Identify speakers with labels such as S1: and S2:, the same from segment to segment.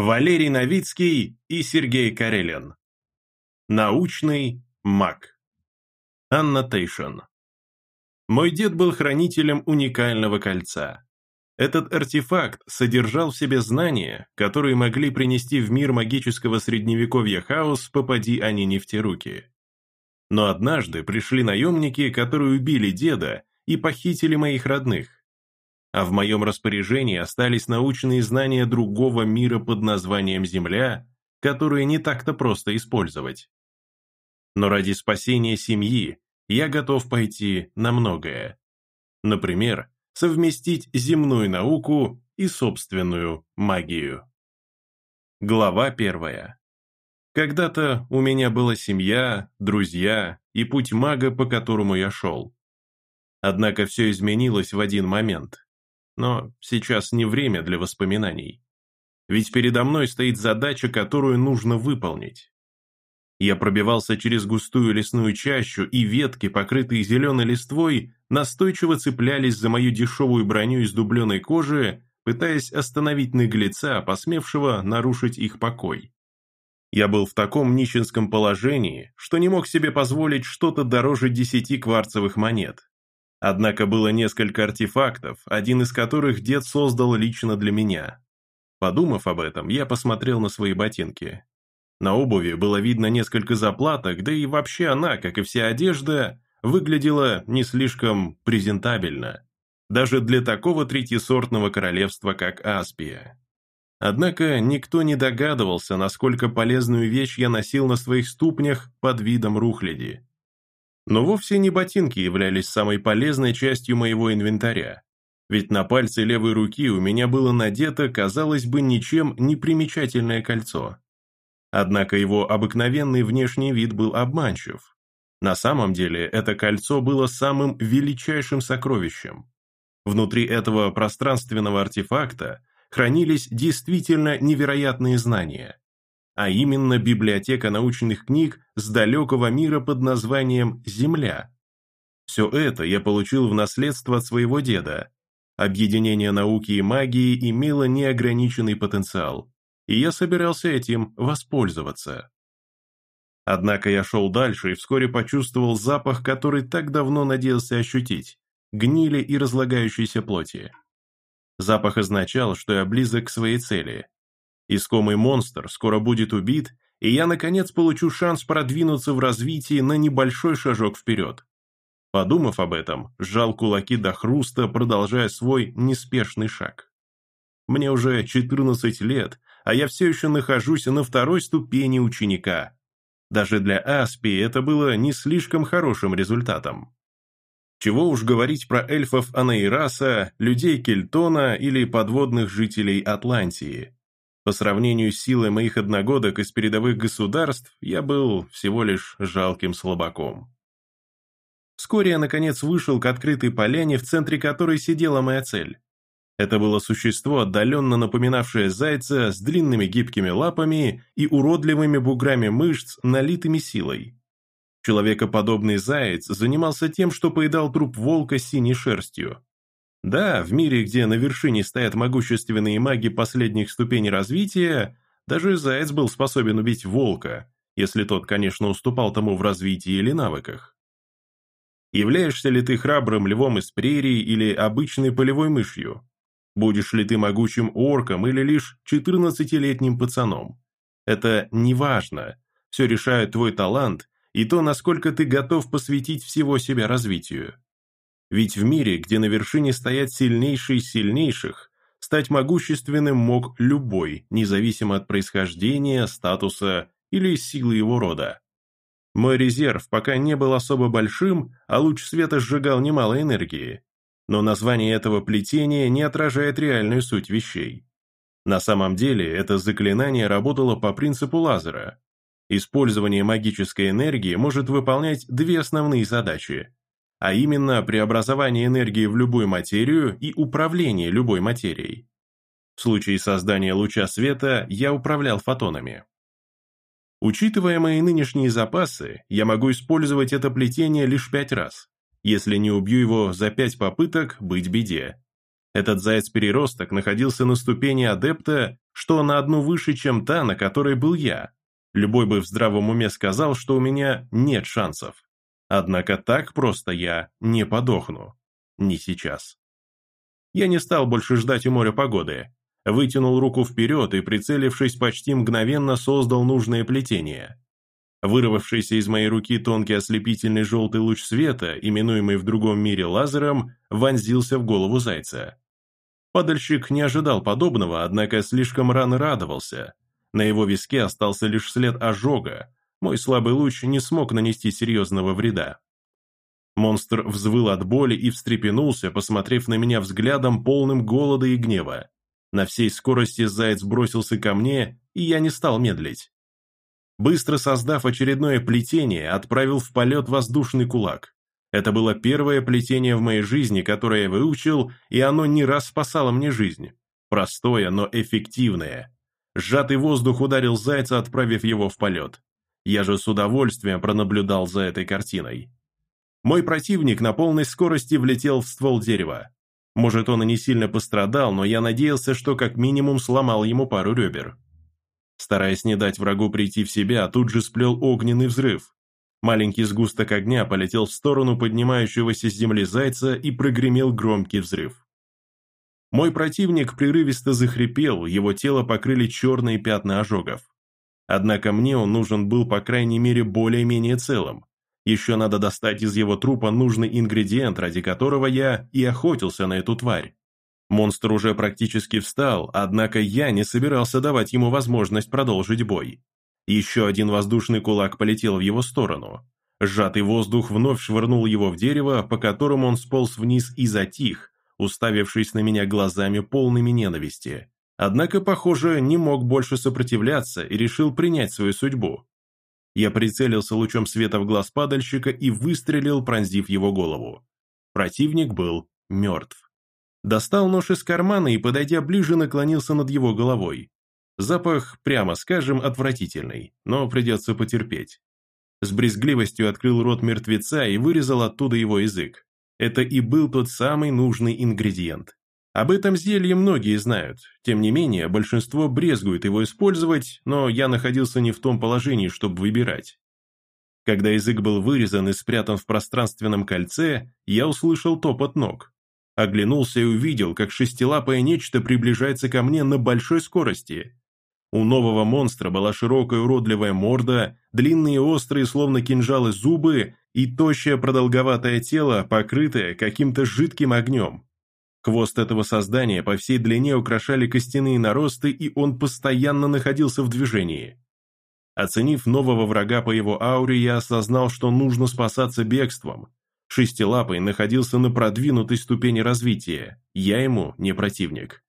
S1: Валерий Новицкий и Сергей Карелин. Научный маг. Annotation. Мой дед был хранителем уникального кольца. Этот артефакт содержал в себе знания, которые могли принести в мир магического средневековья хаос, попади они не в те руки. Но однажды пришли наемники, которые убили деда и похитили моих родных. А в моем распоряжении остались научные знания другого мира под названием Земля, которые не так-то просто использовать. Но ради спасения семьи я готов пойти на многое. Например, совместить земную науку и собственную магию. Глава первая. Когда-то у меня была семья, друзья и путь мага, по которому я шел. Однако все изменилось в один момент. Но сейчас не время для воспоминаний. Ведь передо мной стоит задача, которую нужно выполнить. Я пробивался через густую лесную чащу, и ветки, покрытые зеленой листвой, настойчиво цеплялись за мою дешевую броню из дубленой кожи, пытаясь остановить наглеца, посмевшего нарушить их покой. Я был в таком нищенском положении, что не мог себе позволить что-то дороже десяти кварцевых монет. Однако было несколько артефактов, один из которых дед создал лично для меня. Подумав об этом, я посмотрел на свои ботинки. На обуви было видно несколько заплаток, да и вообще она, как и вся одежда, выглядела не слишком презентабельно. Даже для такого третьесортного королевства, как Аспия. Однако никто не догадывался, насколько полезную вещь я носил на своих ступнях под видом рухляди. Но вовсе не ботинки являлись самой полезной частью моего инвентаря. Ведь на пальце левой руки у меня было надето, казалось бы, ничем не примечательное кольцо. Однако его обыкновенный внешний вид был обманчив. На самом деле это кольцо было самым величайшим сокровищем. Внутри этого пространственного артефакта хранились действительно невероятные знания, а именно библиотека научных книг с далекого мира под названием «Земля». Все это я получил в наследство от своего деда. Объединение науки и магии имело неограниченный потенциал и я собирался этим воспользоваться. Однако я шел дальше и вскоре почувствовал запах, который так давно надеялся ощутить – гнили и разлагающейся плоти. Запах означал, что я близок к своей цели. Искомый монстр скоро будет убит, и я, наконец, получу шанс продвинуться в развитии на небольшой шажок вперед. Подумав об этом, сжал кулаки до хруста, продолжая свой неспешный шаг. Мне уже 14 лет, а я все еще нахожусь на второй ступени ученика. Даже для Аспи это было не слишком хорошим результатом. Чего уж говорить про эльфов Анаираса, людей Кельтона или подводных жителей Атлантии. По сравнению с силой моих одногодок из передовых государств, я был всего лишь жалким слабаком. Вскоре я, наконец, вышел к открытой поляне, в центре которой сидела моя цель. Это было существо, отдаленно напоминавшее зайца с длинными гибкими лапами и уродливыми буграми мышц, налитыми силой. Человекоподобный заяц занимался тем, что поедал труп волка синей шерстью. Да, в мире, где на вершине стоят могущественные маги последних ступеней развития, даже заяц был способен убить волка, если тот, конечно, уступал тому в развитии или навыках. Являешься ли ты храбрым львом из прерий или обычной полевой мышью? Будешь ли ты могучим орком или лишь 14-летним пацаном? Это не важно. Все решает твой талант и то, насколько ты готов посвятить всего себя развитию. Ведь в мире, где на вершине стоят сильнейшие сильнейших, стать могущественным мог любой, независимо от происхождения, статуса или силы его рода. Мой резерв пока не был особо большим, а луч света сжигал немало энергии, но название этого плетения не отражает реальную суть вещей. На самом деле, это заклинание работало по принципу лазера. Использование магической энергии может выполнять две основные задачи, а именно преобразование энергии в любую материю и управление любой материей. В случае создания луча света я управлял фотонами. Учитывая мои нынешние запасы, я могу использовать это плетение лишь пять раз. Если не убью его за пять попыток, быть беде. Этот заяц-переросток находился на ступени адепта, что на одну выше, чем та, на которой был я. Любой бы в здравом уме сказал, что у меня нет шансов. Однако так просто я не подохну. Не сейчас. Я не стал больше ждать у моря погоды. Вытянул руку вперед и, прицелившись, почти мгновенно создал нужное плетение. Вырвавшийся из моей руки тонкий ослепительный желтый луч света, именуемый в другом мире лазером, вонзился в голову зайца. Падальщик не ожидал подобного, однако слишком рано радовался. На его виске остался лишь след ожога. Мой слабый луч не смог нанести серьезного вреда. Монстр взвыл от боли и встрепенулся, посмотрев на меня взглядом, полным голода и гнева. На всей скорости заяц бросился ко мне, и я не стал медлить. Быстро создав очередное плетение, отправил в полет воздушный кулак. Это было первое плетение в моей жизни, которое я выучил, и оно не раз спасало мне жизнь. Простое, но эффективное. Сжатый воздух ударил зайца, отправив его в полет. Я же с удовольствием пронаблюдал за этой картиной. Мой противник на полной скорости влетел в ствол дерева. Может, он и не сильно пострадал, но я надеялся, что как минимум сломал ему пару ребер. Стараясь не дать врагу прийти в себя, тут же сплел огненный взрыв. Маленький сгусток огня полетел в сторону поднимающегося с земли зайца и прогремел громкий взрыв. Мой противник прерывисто захрипел, его тело покрыли черные пятна ожогов. Однако мне он нужен был по крайней мере более-менее целым. Еще надо достать из его трупа нужный ингредиент, ради которого я и охотился на эту тварь. Монстр уже практически встал, однако я не собирался давать ему возможность продолжить бой. Еще один воздушный кулак полетел в его сторону. Сжатый воздух вновь швырнул его в дерево, по которому он сполз вниз и затих, уставившись на меня глазами полными ненависти. Однако, похоже, не мог больше сопротивляться и решил принять свою судьбу. Я прицелился лучом света в глаз падальщика и выстрелил, пронзив его голову. Противник был мертв. Достал нож из кармана и, подойдя ближе, наклонился над его головой. Запах, прямо скажем, отвратительный, но придется потерпеть. С брезгливостью открыл рот мертвеца и вырезал оттуда его язык. Это и был тот самый нужный ингредиент. Об этом зелье многие знают, тем не менее, большинство брезгует его использовать, но я находился не в том положении, чтобы выбирать. Когда язык был вырезан и спрятан в пространственном кольце, я услышал топот ног. Оглянулся и увидел, как шестилапое нечто приближается ко мне на большой скорости. У нового монстра была широкая уродливая морда, длинные острые, словно кинжалы, зубы и тощее продолговатое тело, покрытое каким-то жидким огнем. Хвост этого создания по всей длине украшали костяные наросты, и он постоянно находился в движении. Оценив нового врага по его ауре, я осознал, что нужно спасаться бегством. Шестилапый находился на продвинутой ступени развития, я ему не противник.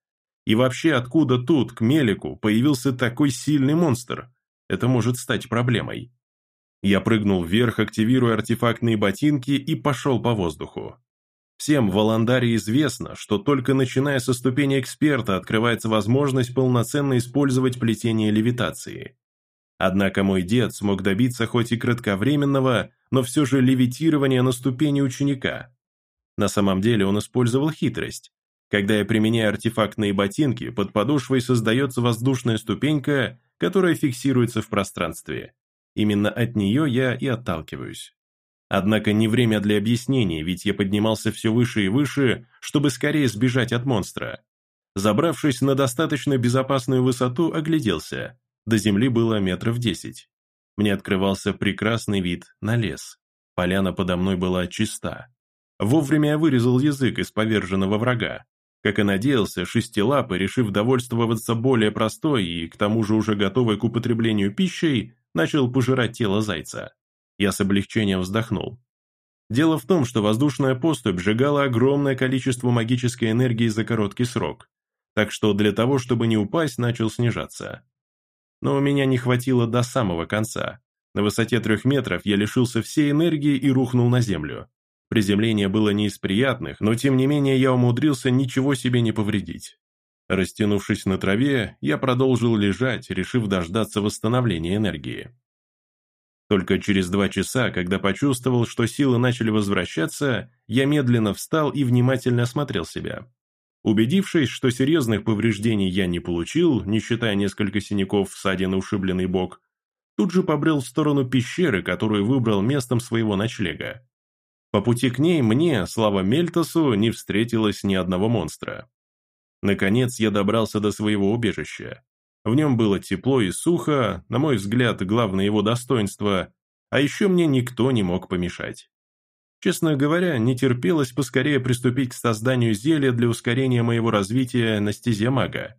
S1: И вообще, откуда тут, к Мелику, появился такой сильный монстр? Это может стать проблемой. Я прыгнул вверх, активируя артефактные ботинки и пошел по воздуху. Всем в Аландаре известно, что только начиная со ступени эксперта открывается возможность полноценно использовать плетение левитации. Однако мой дед смог добиться хоть и кратковременного, но все же левитирования на ступени ученика. На самом деле он использовал хитрость. Когда я применяю артефактные ботинки, под подошвой создается воздушная ступенька, которая фиксируется в пространстве. Именно от нее я и отталкиваюсь. Однако не время для объяснений, ведь я поднимался все выше и выше, чтобы скорее сбежать от монстра. Забравшись на достаточно безопасную высоту, огляделся. До земли было метров десять. Мне открывался прекрасный вид на лес. Поляна подо мной была чиста. Вовремя я вырезал язык из поверженного врага. Как и надеялся, шестилапый, решив довольствоваться более простой и к тому же уже готовой к употреблению пищей, начал пожирать тело зайца. Я с облегчением вздохнул. Дело в том, что воздушная поступь сжигала огромное количество магической энергии за короткий срок, так что для того, чтобы не упасть, начал снижаться. Но у меня не хватило до самого конца. На высоте трех метров я лишился всей энергии и рухнул на землю. Приземление было не из приятных, но тем не менее я умудрился ничего себе не повредить. Растянувшись на траве, я продолжил лежать, решив дождаться восстановления энергии. Только через два часа, когда почувствовал, что силы начали возвращаться, я медленно встал и внимательно осмотрел себя. Убедившись, что серьезных повреждений я не получил, не считая несколько синяков, ссадин и ушибленный бок, тут же побрел в сторону пещеры, которую выбрал местом своего ночлега. По пути к ней мне, слава Мельтосу, не встретилось ни одного монстра. Наконец я добрался до своего убежища. В нем было тепло и сухо, на мой взгляд, главное его достоинство, а еще мне никто не мог помешать. Честно говоря, не терпелось поскорее приступить к созданию зелья для ускорения моего развития на стезе мага.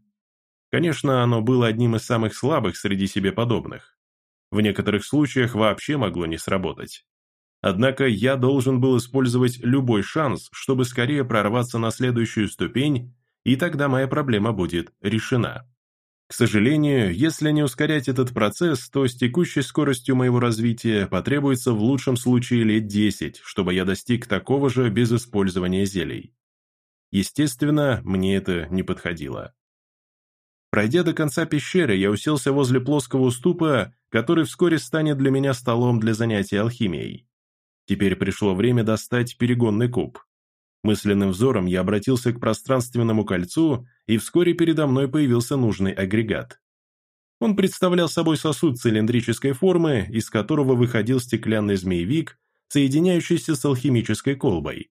S1: Конечно, оно было одним из самых слабых среди себе подобных. В некоторых случаях вообще могло не сработать. Однако я должен был использовать любой шанс, чтобы скорее прорваться на следующую ступень, и тогда моя проблема будет решена. К сожалению, если не ускорять этот процесс, то с текущей скоростью моего развития потребуется в лучшем случае лет 10, чтобы я достиг такого же без использования зелий. Естественно, мне это не подходило. Пройдя до конца пещеры, я уселся возле плоского уступа, который вскоре станет для меня столом для занятий алхимией. Теперь пришло время достать перегонный куб. Мысленным взором я обратился к пространственному кольцу, и вскоре передо мной появился нужный агрегат. Он представлял собой сосуд цилиндрической формы, из которого выходил стеклянный змеевик, соединяющийся с алхимической колбой.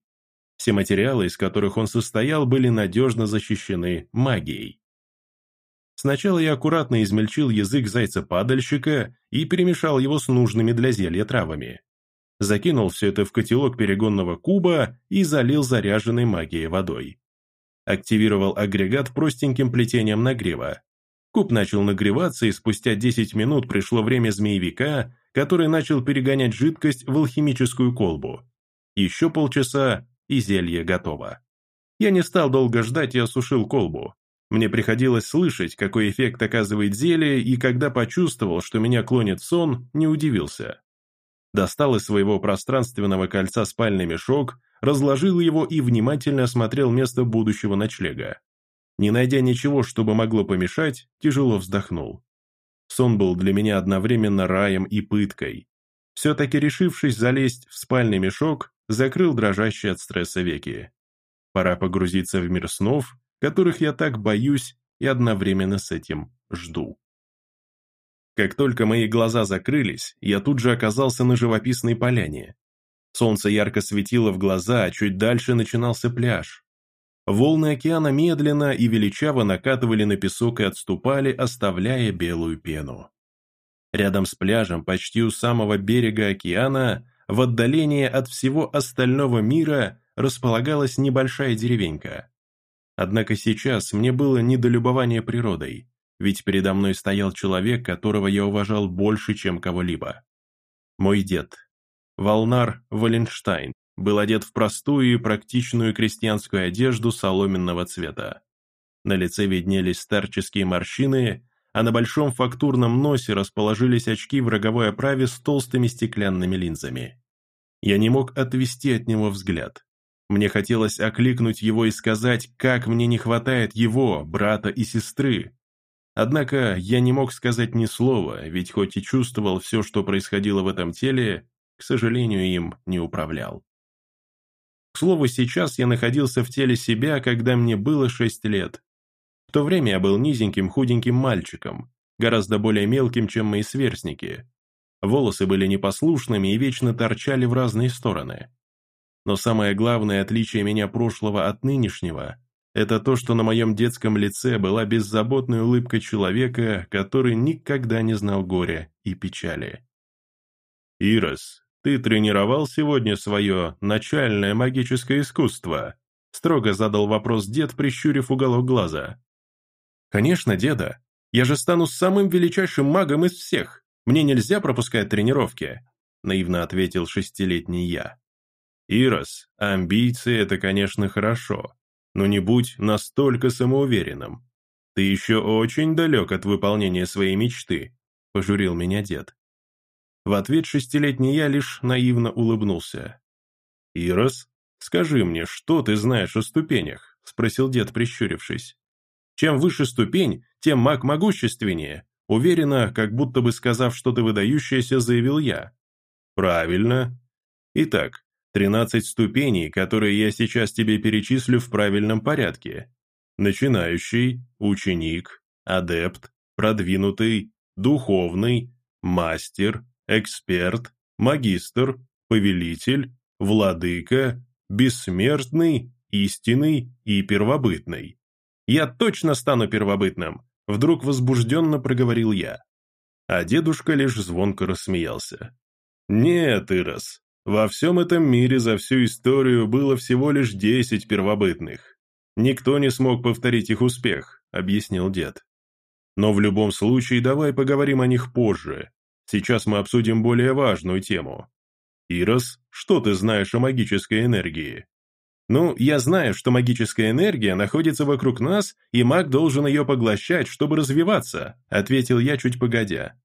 S1: Все материалы, из которых он состоял, были надежно защищены магией. Сначала я аккуратно измельчил язык зайца-падальщика и перемешал его с нужными для зелья травами закинул все это в котелок перегонного куба и залил заряженной магией водой. Активировал агрегат простеньким плетением нагрева. Куб начал нагреваться, и спустя 10 минут пришло время змеевика, который начал перегонять жидкость в алхимическую колбу. Еще полчаса, и зелье готово. Я не стал долго ждать и осушил колбу. Мне приходилось слышать, какой эффект оказывает зелье, и когда почувствовал, что меня клонит сон, не удивился достал из своего пространственного кольца спальный мешок, разложил его и внимательно осмотрел место будущего ночлега. Не найдя ничего, чтобы могло помешать, тяжело вздохнул. Сон был для меня одновременно раем и пыткой. Все-таки решившись залезть в спальный мешок, закрыл дрожащие от стресса веки. Пора погрузиться в мир снов, которых я так боюсь и одновременно с этим жду. Как только мои глаза закрылись, я тут же оказался на живописной поляне. Солнце ярко светило в глаза, а чуть дальше начинался пляж. Волны океана медленно и величаво накатывали на песок и отступали, оставляя белую пену. Рядом с пляжем, почти у самого берега океана, в отдалении от всего остального мира, располагалась небольшая деревенька. Однако сейчас мне было недолюбование природой ведь передо мной стоял человек, которого я уважал больше, чем кого-либо. Мой дед, Волнар Валенштайн, был одет в простую и практичную крестьянскую одежду соломенного цвета. На лице виднелись старческие морщины, а на большом фактурном носе расположились очки в роговой оправе с толстыми стеклянными линзами. Я не мог отвести от него взгляд. Мне хотелось окликнуть его и сказать, как мне не хватает его, брата и сестры, Однако я не мог сказать ни слова, ведь хоть и чувствовал все, что происходило в этом теле, к сожалению, им не управлял. К слову, сейчас я находился в теле себя, когда мне было шесть лет. В то время я был низеньким худеньким мальчиком, гораздо более мелким, чем мои сверстники. Волосы были непослушными и вечно торчали в разные стороны. Но самое главное отличие меня прошлого от нынешнего это то, что на моем детском лице была беззаботная улыбка человека, который никогда не знал горя и печали. «Ирос, ты тренировал сегодня свое начальное магическое искусство?» строго задал вопрос дед, прищурив уголок глаза. «Конечно, деда. Я же стану самым величайшим магом из всех. Мне нельзя пропускать тренировки», наивно ответил шестилетний я. «Ирос, амбиции – это, конечно, хорошо, но не будь настолько самоуверенным. Ты еще очень далек от выполнения своей мечты», – пожурил меня дед. В ответ шестилетний я лишь наивно улыбнулся. «Ирос, скажи мне, что ты знаешь о ступенях?» – спросил дед, прищурившись. «Чем выше ступень, тем маг могущественнее», уверенно, как будто бы сказав что-то выдающееся, заявил я. «Правильно. Итак, Тринадцать ступеней, которые я сейчас тебе перечислю в правильном порядке. начинающий, ученик, адепт, продвинутый, духовный, мастер, эксперт, магистр, повелитель, владыка, бессмертный, истинный и первобытный. Я точно стану первобытным, вдруг возбужденно проговорил я. А дедушка лишь звонко рассмеялся. Нет, Ирос, во всем этом мире за всю историю было всего лишь десять первобытных. Никто не смог повторить их успех, объяснил дед. Но в любом случае давай поговорим о них позже. Сейчас мы обсудим более важную тему. Ирос, что ты знаешь о магической энергии? Ну, я знаю, что магическая энергия находится вокруг нас, и маг должен ее поглощать, чтобы развиваться, ответил я чуть погодя.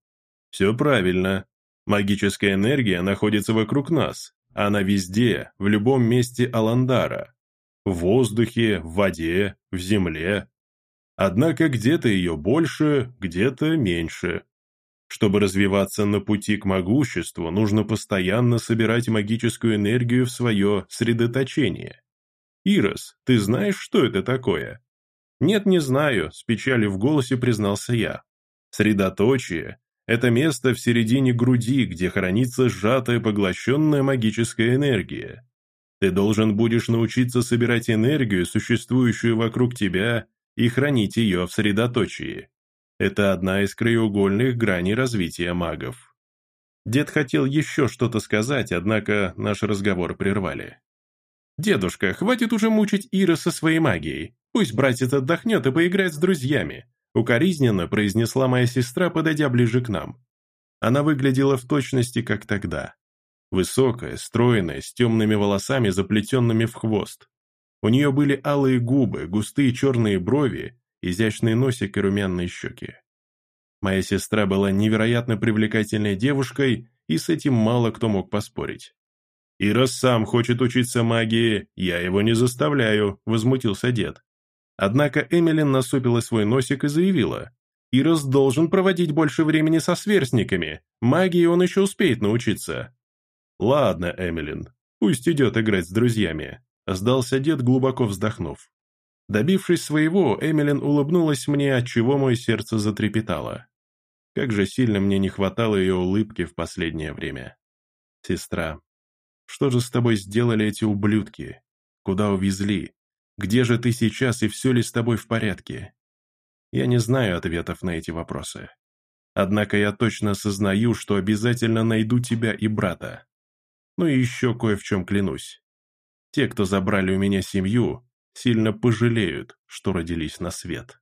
S1: Все правильно. Магическая энергия находится вокруг нас. Она везде, в любом месте Аландара. В воздухе, в воде, в земле. Однако где-то ее больше, где-то меньше. Чтобы развиваться на пути к могуществу, нужно постоянно собирать магическую энергию в свое средоточение. «Ирос, ты знаешь, что это такое?» «Нет, не знаю», — с печалью в голосе признался я. «Средоточие — это место в середине груди, где хранится сжатая поглощенная магическая энергия. Ты должен будешь научиться собирать энергию, существующую вокруг тебя, и хранить ее в средоточии. Это одна из краеугольных граней развития магов». Дед хотел еще что-то сказать, однако наш разговор прервали. «Дедушка, хватит уже мучить Ира со своей магией. Пусть братец отдохнет и поиграет с друзьями», укоризненно произнесла моя сестра, подойдя ближе к нам. Она выглядела в точности, как тогда. Высокая, стройная, с темными волосами, заплетенными в хвост. У нее были алые губы, густые черные брови, изящный носик и румяные щеки. Моя сестра была невероятно привлекательной девушкой, и с этим мало кто мог поспорить. «И раз сам хочет учиться магии, я его не заставляю», — возмутился дед. Однако Эмилин насупила свой носик и заявила, «Ирос должен проводить больше времени со сверстниками, магии он еще успеет научиться». «Ладно, Эмилин, пусть идет играть с друзьями», — сдался дед, глубоко вздохнув. Добившись своего, Эмилин улыбнулась мне, отчего мое сердце затрепетало. Как же сильно мне не хватало ее улыбки в последнее время. Сестра, что же с тобой сделали эти ублюдки? Куда увезли? Где же ты сейчас и все ли с тобой в порядке? Я не знаю ответов на эти вопросы. Однако я точно осознаю, что обязательно найду тебя и брата. Ну и еще кое в чем клянусь. Те, кто забрали у меня семью, сильно пожалеют, что родились на свет.